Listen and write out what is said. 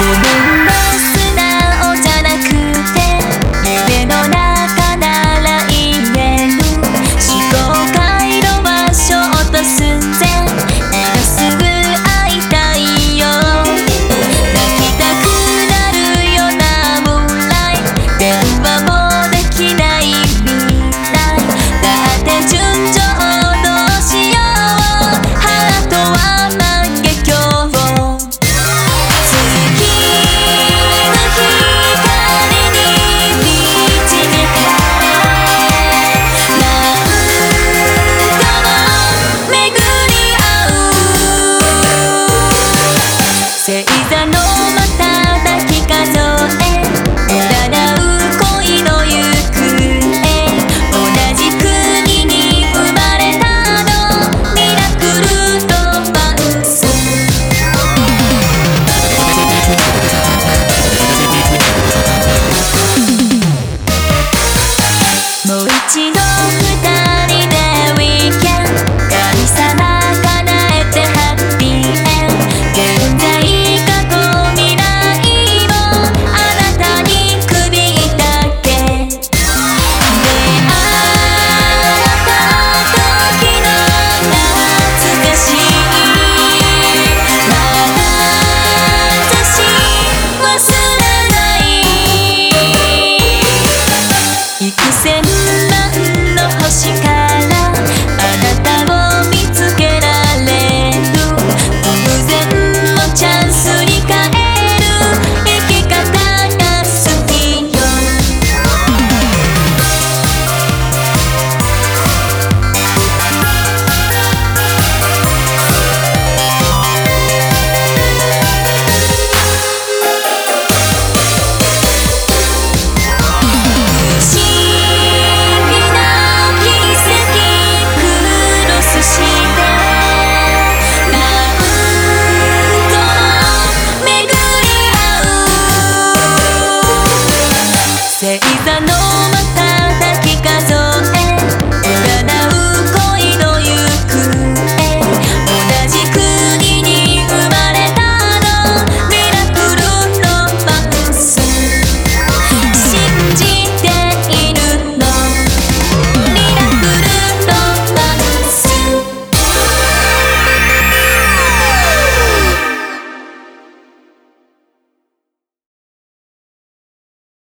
baby Oh my God.